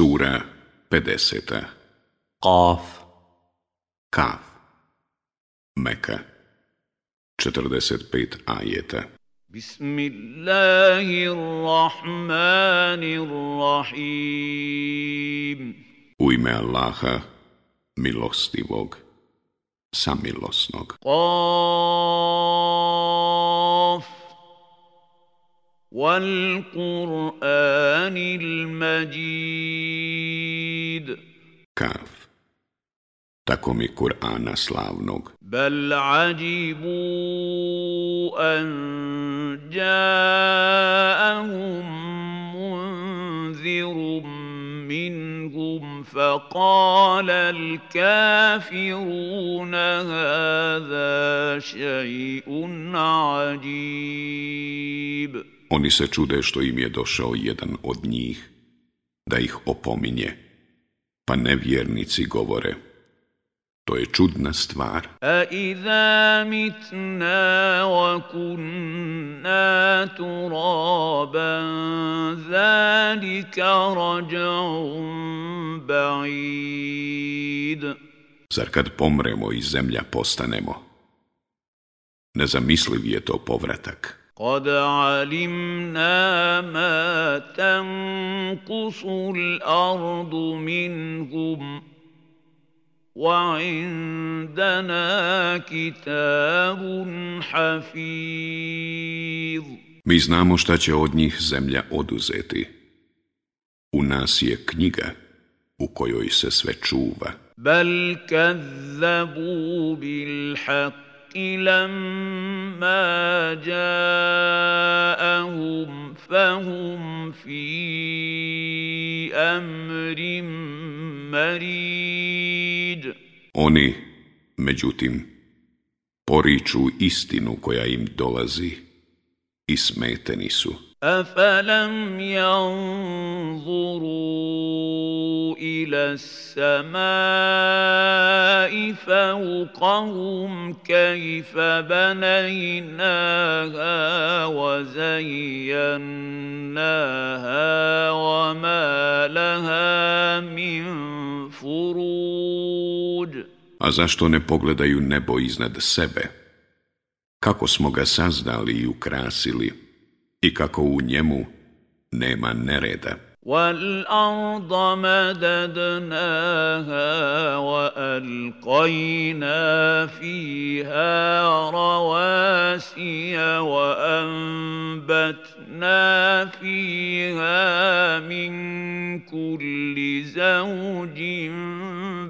Sura 50. Qaf Kaf. Meka. 45 ajeta. Bismillahirrahmanirrahim. U ime Allaha, milostivog, samilosnog. Kaf. والقرآن المجيد. كاف تكومي قرآن славnog بل عجبوا أن جاءهم منذر منهم فقال الكافرون هذا شيء عجيب oni se čude što im je došao jedan od njih, da ih opominje, pa nevjernici govore, to je čudna stvar. A iza mitna wa kunna turaban, zalika rađa'un ba'id. Zar kad pomremo i zemlja postanemo? Nezamisliv je to povratak. قَدْ عَلِمْنَا مَا تَنقُصُ الْأَرْضُ مِنْهُمْ وَعِندَنَا كِتَابٌ حَفِيظٌ Mi znamo šta će od njih zemlja oduzeti. U nas je knjiga u kojoj se sve čuva. بل كذبوا بالحق لما جاءهم فهم في امر مريج Oni, međutim, poriču istinu koja im dolazi i smeteni su. أفلم ينظروا إلى السماء فوقهم كيف بنيناها وزيناها وما لها من فروج A zašto ne pogledaju nebo iznad sebe? Kako smo ga sazdali i ukrasili i kako u njemu nema nereda. والأرض مددناها وألقينا فيها رواسي وأنبتنا فيها من كل زوج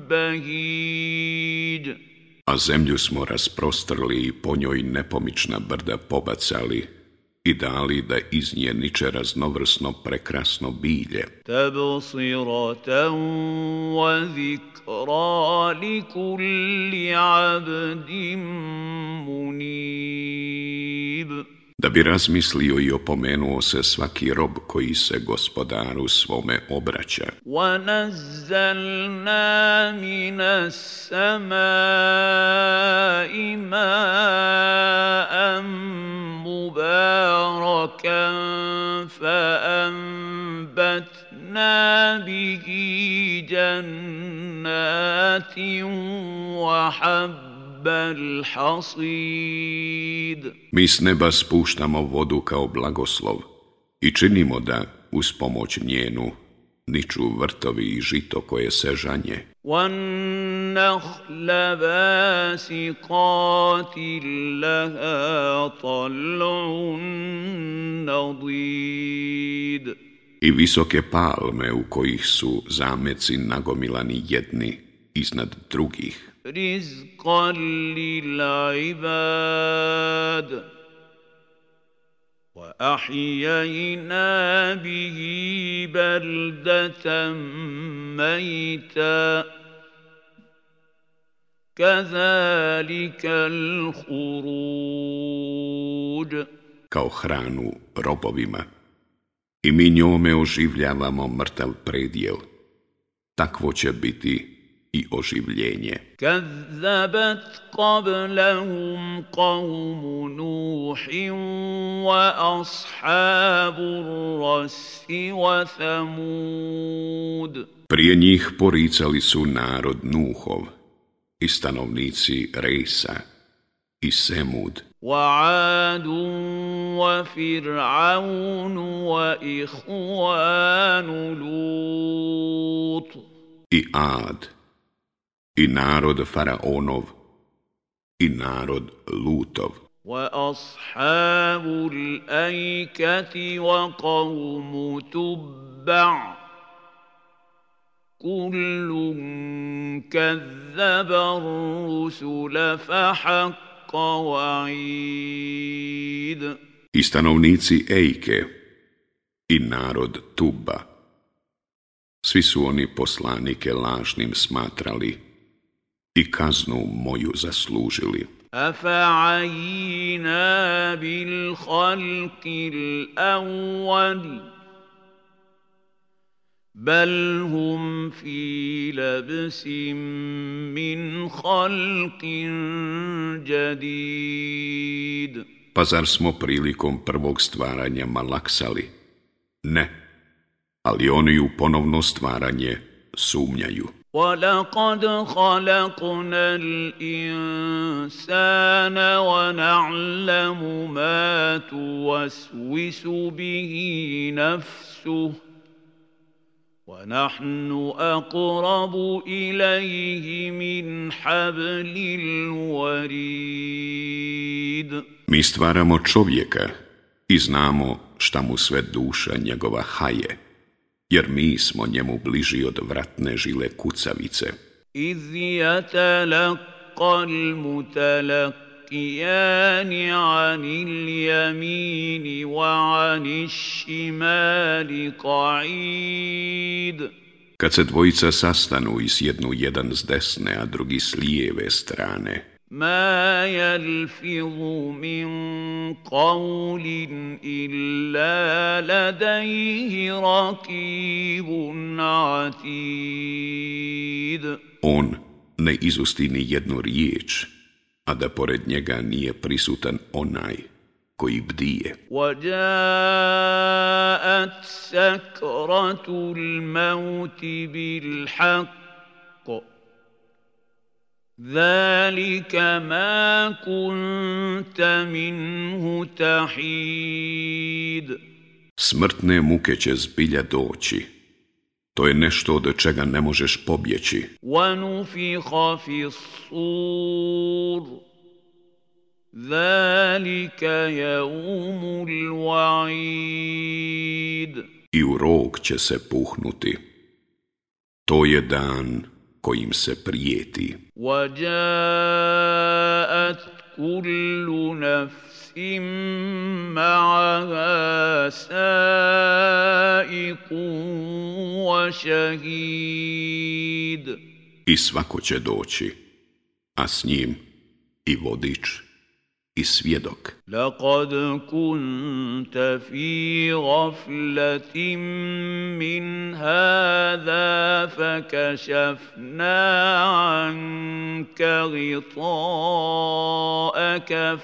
بهيج a zemlju smo rasprostrli i po njoj nepomična brda pobacali i dali da iz nje niče raznovrsno prekrasno bilje. Tebe wa zikra li kulli abdim munim Da bi razmislio i opomenuo se svaki rob koji se gospodaru svome obraća. ونزلنا من السماء ماء مباركا فأنبتنا به جنات وحب الحصيد Mi s neba spuštamo vodu kao blagoslov i činimo da, uz pomoć njenu, niču vrtovi i žito koje se žanje. وَالنَّخْلَ بَاسِقَاتٍ لَهَا I visoke palme u kojih su zameci nagomilani jedni iznad drugih رزقا للعباد وأحيينا به بلدة ميتا كذلك الخروج kao hranu robovima. I mi njome oživljavamo mrtav predjel. Takvo će biti i oživljenje. كذبت قبلهم قوم نوح واصحاب الرس وثمود Prije njih poricali su narod Nuhov i stanovnici Rejsa i Semud وعاد وفرعون واخوان لوط i Ad i narod Faraonov i narod Lutov واصحاب الايكه وقوم تبع كل كذب الرسل فحق وعيد i stanovnici Ejke i narod Tuba. Svi su oni poslanike lažnim smatrali i kaznu moju zaslužili. Afa'ayna bil khalqil awali, bal hum fi labsin min khalqin jadid Pazar smo prilikom prvog stvaranja malaksali. Ne, ali oni u ponovno stvaranje sumnjaju. ولقد خلقنا الإنسان ونعلم ما توسوس به نفسه ونحن أقرب إليه من حبل الوريد Mi stvaramo čovjeka i znamo šta mu sve duša njegova haje, jer mi smo njemu bliži od vratne žile kucavice. إذ يتلقى المتلقيان عن اليمين وعن الشمال قعيد Kad se dvojica sastanu i sjednu jedan s desne, a drugi s lijeve strane, ما يلفظ من قول إلا لديه رقيب عتيد on ne izusti ni jednu riječ, a da pored njega nije prisutan onaj koji bdije. وجاءت سكرة الموت بالحق ذلك ما كنت منه تحيد Smrtne muke će zbilja doći. To je nešto od čega ne možeš pobjeći. ونفخ في الصور ذلك يوم الوعيد I u rog će se puhnuti. To je dan kojim se prijeti. وجاءت كل نفس معها سائق وشهيد I svako će doći, a s njim i vodič i svjedok. لقد كنت في غفلة من هذا فكشفنا عنك غطاءك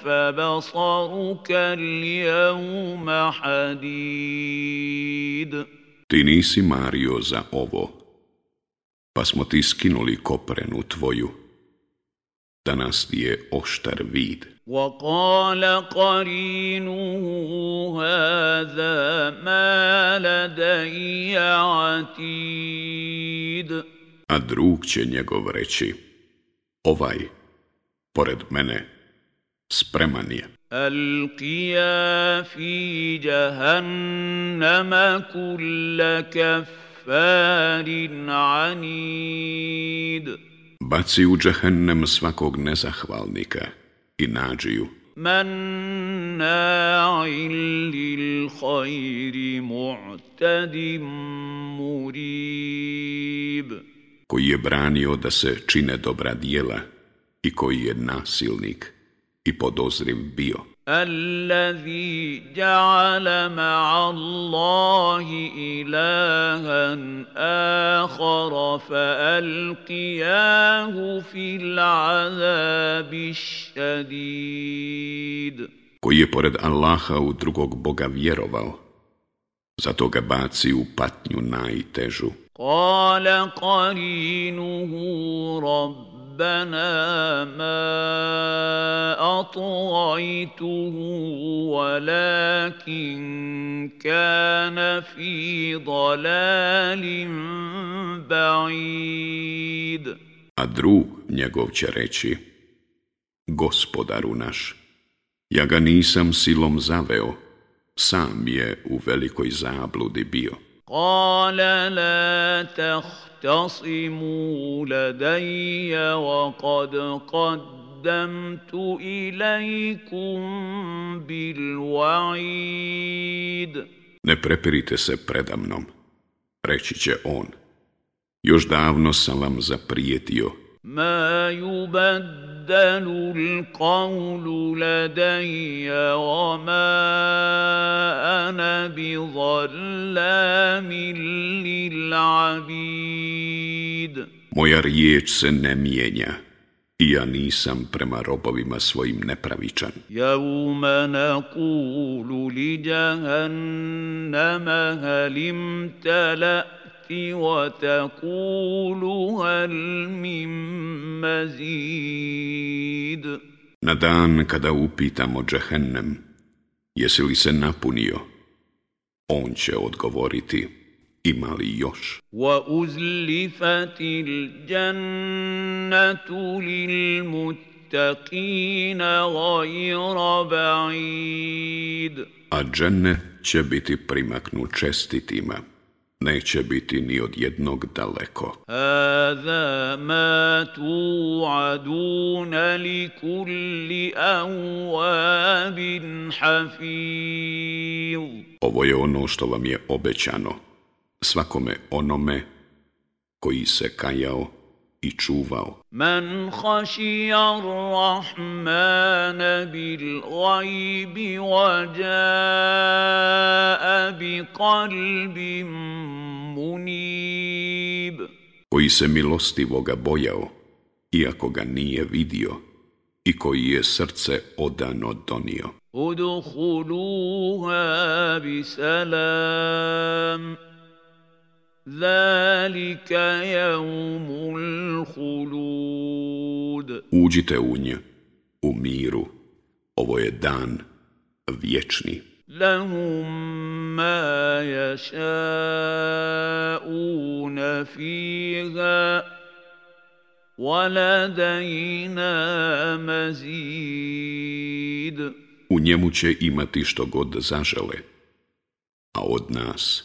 فبصرك اليوم حديد Ti nisi mario za ovo, pa smo ti skinuli koprenu tvoju. Danas ti je oštar vid. وقال قرينه هذا ما لدي عتيد A drug će njegov reći, ovaj, pored mene, spreman je. القيا في جهنم كل كفار عنيد Baci u džehennem svakog nezahvalnika i nađiju, مناع للخير معتد مريب koji je branio da se čine dobra dijela i koji je nasilnik i podozriv bio. الذي جعل مع الله إلها آخر فألقياه في العذاب الشديد koji je pored Allaha u drugog Boga vjerovao, zato ga baci u patnju najtežu. قال قرينه ربنا ما أطغيته ولكن كان في ضلال بعيد A drug njegov će reći, gospodaru naš, ja ga nisam silom zaveo, sam je u velikoj zabludi bio. قال لا تختصموا لدي وقد قدمت إليكم بالوعيد Ne prepirite se predamnom, reći će on. Još davno sam vam zaprijetio. ما يبدل القول لدي وما أنا بظلام للعبيد Moja riječ se ne mijenja i ja nisam prema robovima svojim nepravičan. يوم نقول لجهنم هل امتلأت وتقول هل من مزيد Na dan kada upitamo Džehennem, jesi li se napunio, on će odgovoriti, ima li još? وأزلفت الجنة للمتقين غير بعيد A dženne će biti primaknut čestitima, neće biti ni od jednog daleko. Hada ma tu'adun li kulli awabin hafiz. Ovo je ono što vam je obećano svakome onome koji se kajao i čuvao. من خشي الرحمن بالغيب وجاء بقلب منيب koji se milostivoga bojao, iako ga nije vidio, i koji je srce odano donio. ادخلوها بسلام ذلك يوم الخلود Uđite u nje, u miru, ovo je dan vječni. لهم ما يشاءون فيها ولدينا مزيد U njemu će imati što god zažele, a od nas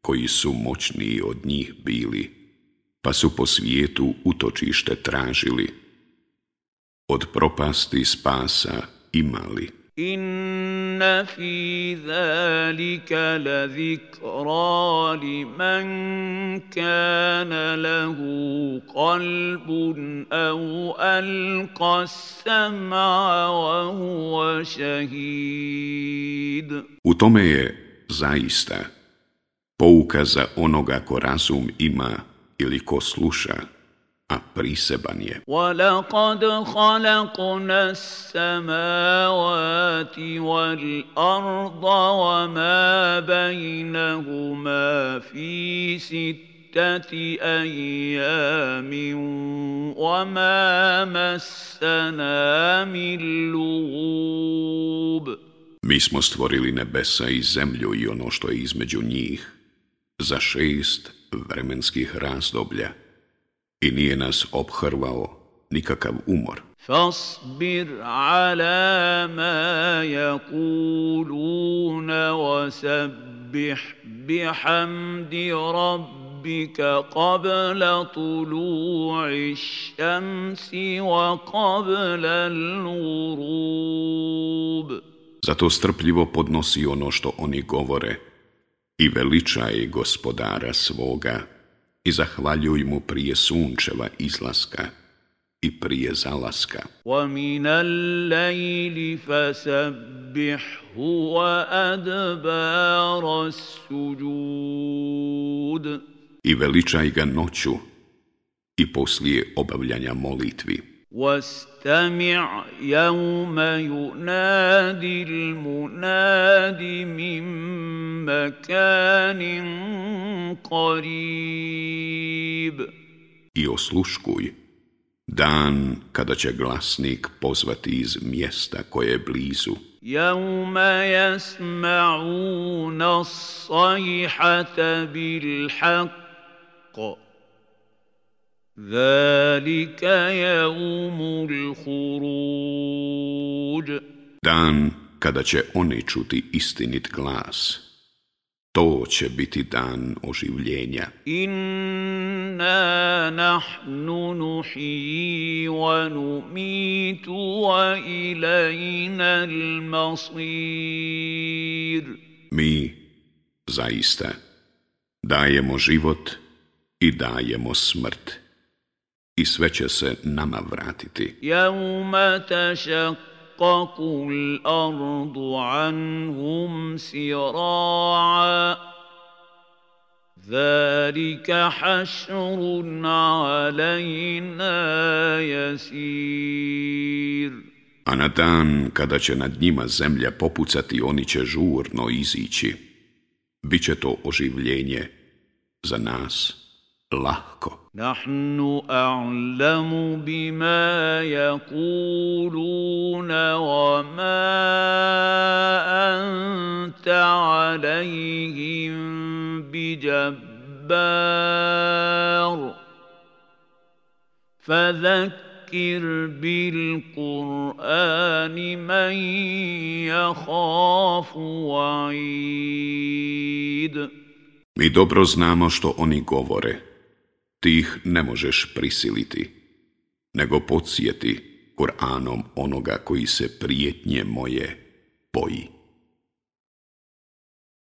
koji su moćniji od njih bili, pa su po svijetu utočište tražili. Od propasti spasa imali. Inna fi zalika la zikra li man kana lahu kalbun au alqas sam'a wa huwa shahid. U tome je zaista pouka za onoga ko razum ima ili ko sluša, a priseban je. ولقد خلقنا السماوات والأرض وما بينهما في ستة أيام وما مسنا من لغوب Mi smo stvorili nebesa i zemlju i ono što je između njih za šest vremenskih razdoblja i nije nas obhrvao nikakav umor. فاصبر على ما يقولون وسبح بحمد ربك قبل طلوع الشمس وقبل الغروب Zato strpljivo podnosi ono što oni govore i veličaj gospodara svoga i zahvaljuj mu prije sunčeva izlaska i prije zalaska. وَمِنَ اللَّيْلِ فَسَبِّحْهُ وَأَدْبَارَ السُّجُودِ I veličaj ga noću i poslije obavljanja molitvi. واستمع يوم ينادي المناد من مكان قريب I osluškuj dan kada će glasnik pozvati iz mjesta koje je blizu. يوم يسمعون الصيحة بالحق ذلك يوم الخروج Dan kada će oni čuti istinit glas, to će biti dan oživljenja. Inna nahnu nuhyi wa numitu wa ilayna al-masir. Mi, zaista, dajemo život i dajemo smrt i sve će se nama vratiti. Jevma تشقق الأرض عنهم سراعا ذلك حشر علينا يسير A na dan kada će nad njima zemlja popucati, oni će žurno izići. Biće to oživljenje za nas lahko. نحن أعلم بما يقولون وما أنت عليهم بجبار. فذكر بالقرآن من يخاف وعيد. Mi dobro znamo što oni govore, ti ih ne možeš prisiliti, nego podsjeti Kur'anom onoga koji se prijetnje moje boji.